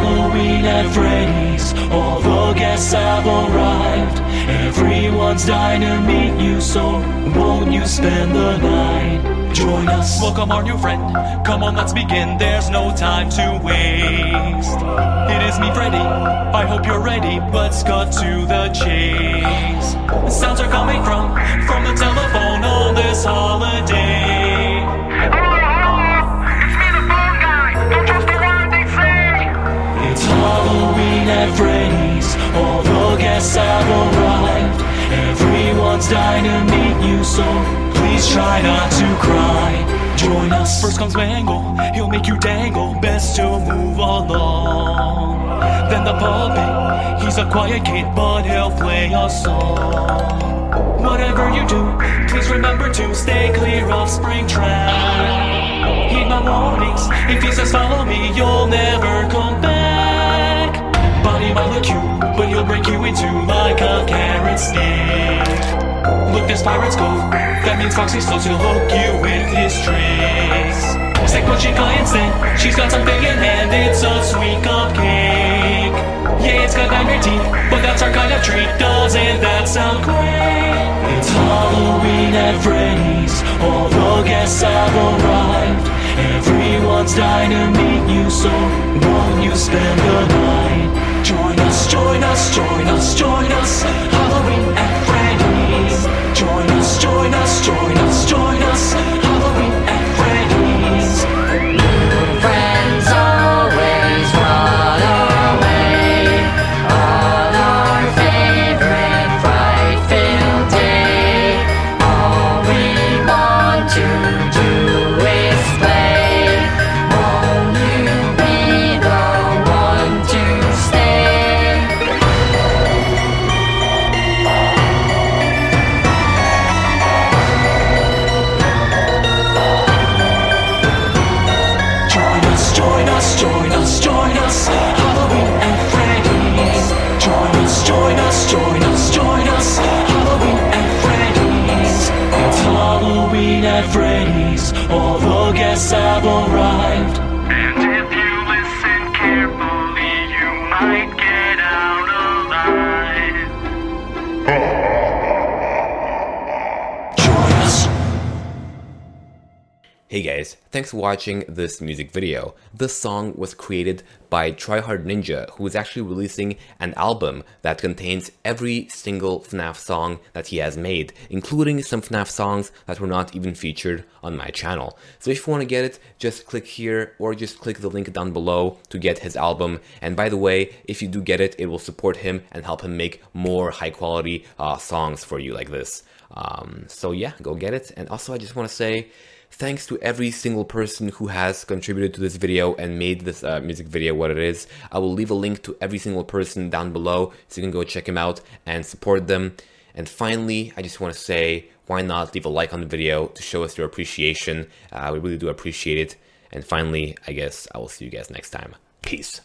Halloween at Freddy's. All the guests have arrived. Everyone's dying to meet you, so won't you spend the night? Join us. Welcome our new friend. Come on, let's begin. There's no time to waste. It is me, Freddy. I hope you're ready. Let's cut to the chase. Have arrived. Everyone's dying to meet you, so please try not to cry. Join us. First comes Mangle, he'll make you dangle. Best to move along. Then the puppet, he's a quiet kid, but he'll play a song. Whatever you do, please remember to stay clear of Springtrap. Heed my warnings, if he says follow me, you'll never come back. But he'll break you into like a carrot stick. Look, this Pirate's Cove. That means Foxy's close, he'll hook you with his tricks. Stick punching guy instead. She's got something in hand, it's a sweet cupcake. Yeah, it's got your teeth, but that's our kind of treat. Doesn't that sound great? It's Halloween at Freddy's. All the guests have arrived. Everyone's dying to meet you, so won't you spend the night? Us, join us, Hey guys, thanks for watching this music video. This song was created by Tryhard Ninja, who is actually releasing an album that contains every single FNAF song that he has made, including some FNAF songs that were not even featured on my channel. So if you want to get it, just click here or just click the link down below to get his album. And by the way, if you do get it, it will support him and help him make more high quality uh, songs for you like this. Um, so yeah, go get it. And also I just want to say, thanks to every single person who has contributed to this video and made this uh, music video what it is. I will leave a link to every single person down below so you can go check them out and support them. And finally, I just want to say, why not leave a like on the video to show us your appreciation? Uh, we really do appreciate it. And finally, I guess I will see you guys next time. Peace.